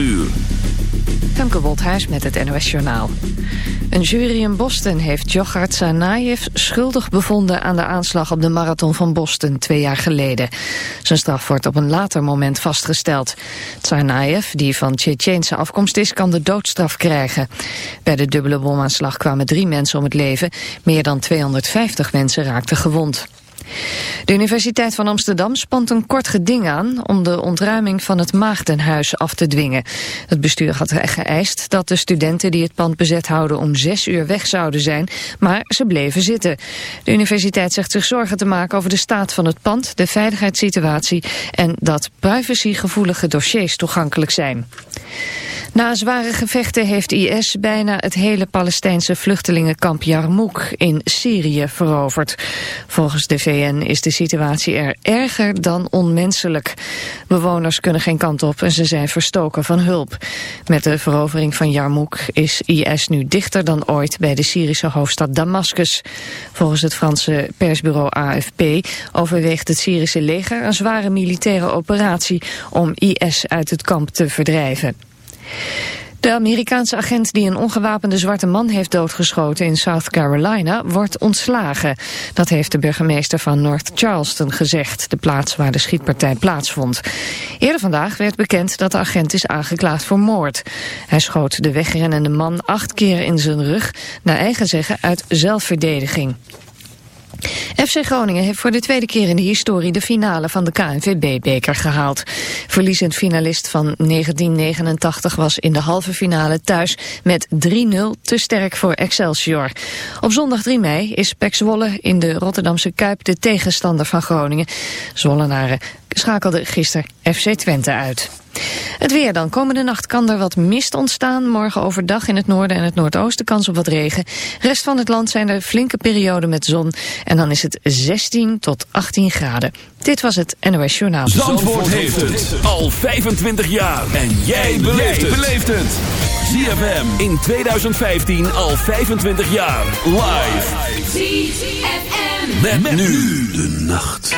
uur. Femke met het NOS Journaal. Een jury in Boston heeft Djokhar Tsarnaev schuldig bevonden aan de aanslag op de marathon van Boston twee jaar geleden. Zijn straf wordt op een later moment vastgesteld. Tsarnaev, die van Tsjetsjeense afkomst is, kan de doodstraf krijgen. Bij de dubbele bomaanslag kwamen drie mensen om het leven. Meer dan 250 mensen raakten gewond. De Universiteit van Amsterdam spant een kort geding aan om de ontruiming van het Maagdenhuis af te dwingen. Het bestuur had geëist dat de studenten die het pand bezet houden om zes uur weg zouden zijn, maar ze bleven zitten. De universiteit zegt zich zorgen te maken over de staat van het pand, de veiligheidssituatie en dat privacygevoelige dossiers toegankelijk zijn. Na zware gevechten heeft IS bijna het hele Palestijnse vluchtelingenkamp Yarmouk in Syrië veroverd. Volgens de VN is de situatie er erger dan onmenselijk. Bewoners kunnen geen kant op en ze zijn verstoken van hulp. Met de verovering van Yarmouk is IS nu dichter dan ooit bij de Syrische hoofdstad Damascus. Volgens het Franse persbureau AFP overweegt het Syrische leger een zware militaire operatie om IS uit het kamp te verdrijven. De Amerikaanse agent die een ongewapende zwarte man heeft doodgeschoten in South Carolina wordt ontslagen. Dat heeft de burgemeester van North Charleston gezegd, de plaats waar de schietpartij plaatsvond. Eerder vandaag werd bekend dat de agent is aangeklaagd voor moord. Hij schoot de wegrennende man acht keer in zijn rug, naar eigen zeggen uit zelfverdediging. FC Groningen heeft voor de tweede keer in de historie de finale van de KNVB-beker gehaald. Verliezend finalist van 1989 was in de halve finale thuis met 3-0 te sterk voor Excelsior. Op zondag 3 mei is Pek Zwolle in de Rotterdamse Kuip de tegenstander van Groningen. Zwollenaren schakelde gisteren FC Twente uit. Het weer dan. Komende nacht kan er wat mist ontstaan. Morgen overdag in het noorden en het noordoosten kans op wat regen. Rest van het land zijn er flinke perioden met zon. En dan is het 16 tot 18 graden. Dit was het NOS Journaal. Zandvoort, heeft het al 25 jaar. En jij beleeft het. ZFM in 2015 al 25 jaar. Live. ZFM. met nu de nacht.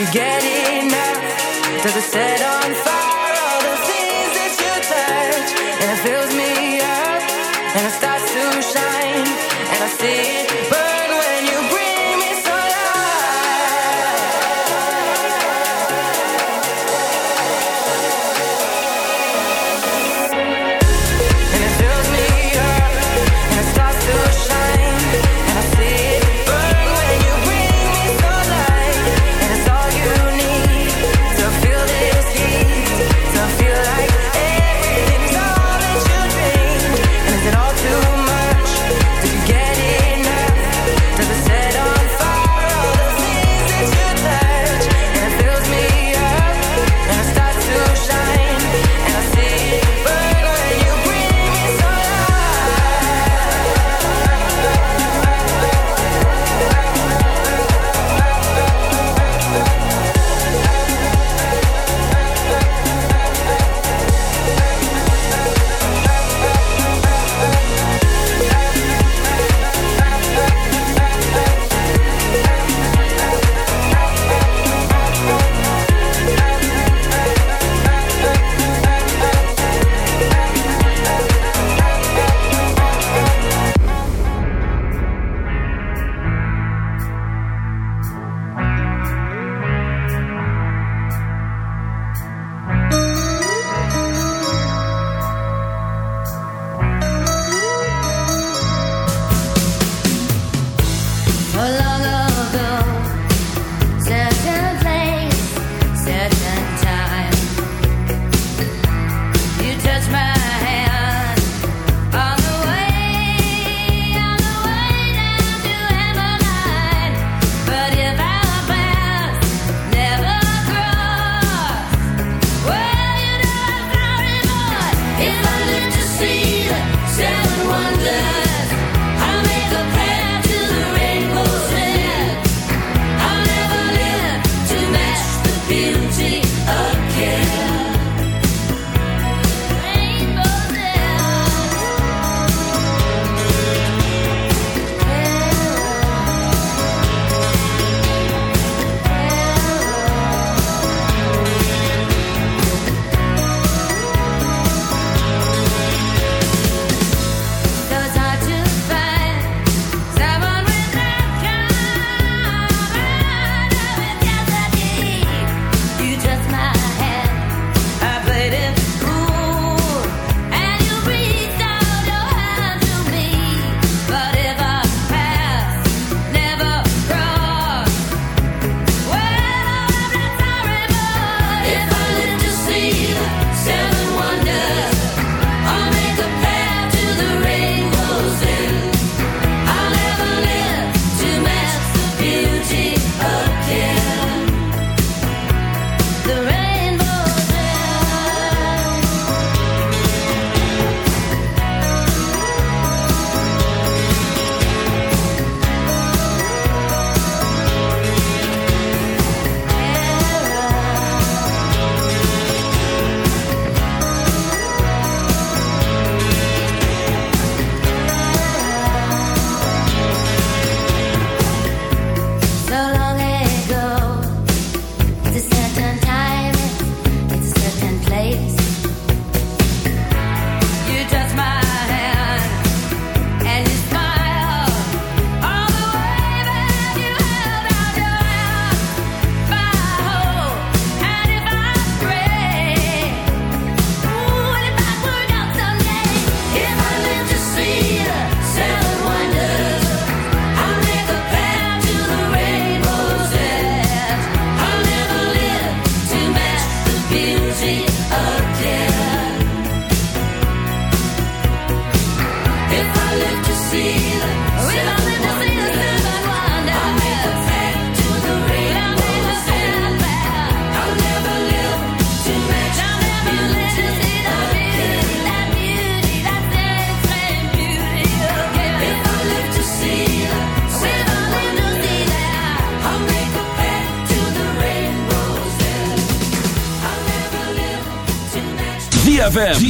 you get it.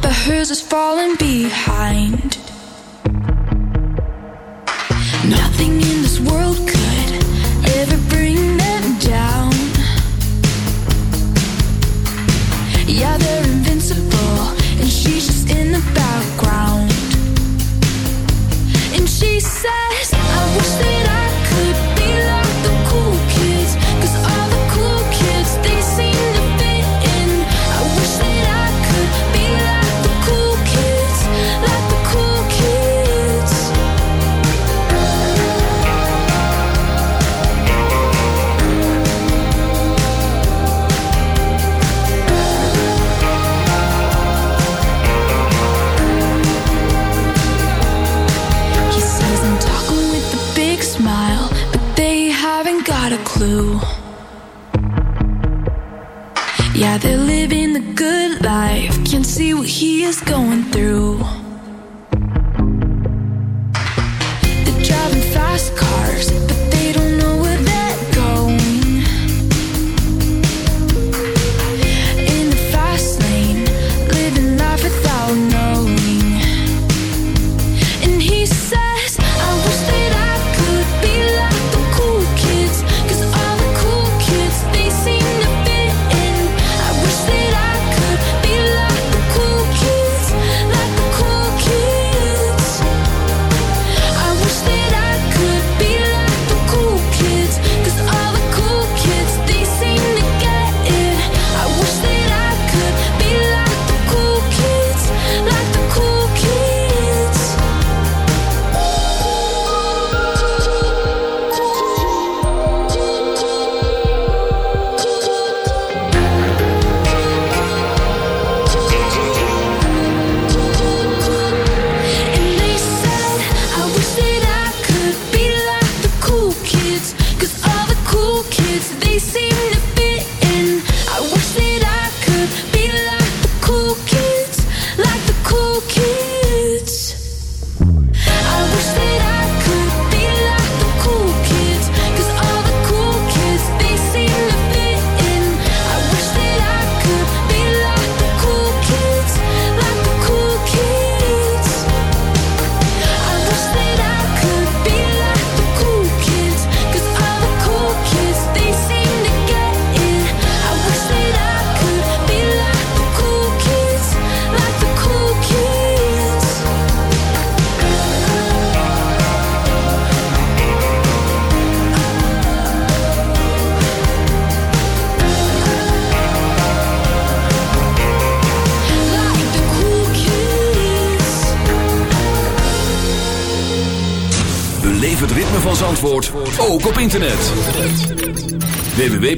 but hers is falling beat.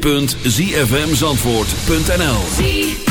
www.zfmzandvoort.nl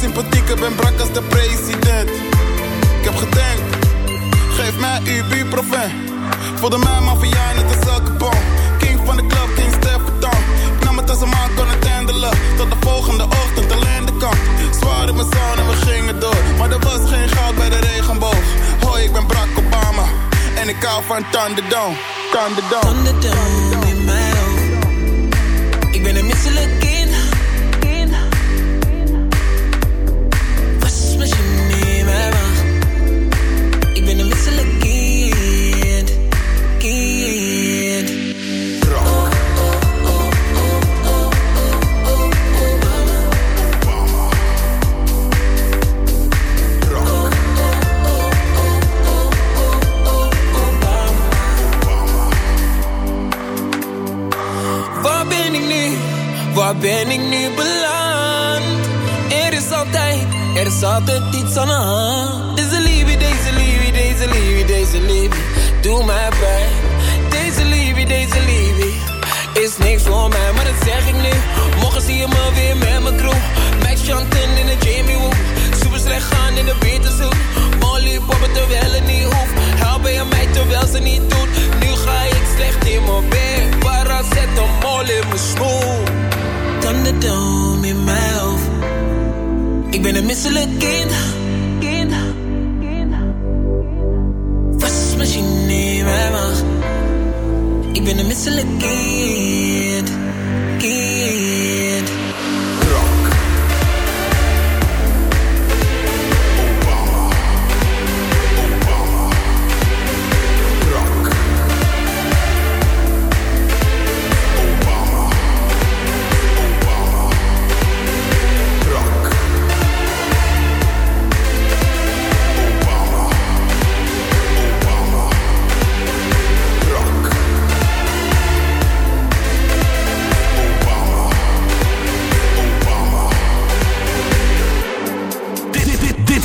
sympathieker, ben brak als de president. Ik heb gedenkt, geef mij uw buurproven. Voelde mij maffia, niet als elke bom. King van de club, King Stefan. Ik nam het als een man kon het handelen. Tot de volgende ochtend alleen de kant. Zwaar in mijn zon en we gingen door. Maar er was geen goud bij de regenboog. Hoi, ik ben Barack Obama. En ik hou van Thunderdome, Thunderdome. appetizzano Ik ben een misselijk kind. Kind. Was je niets meer. Ik ben een misselijk kind.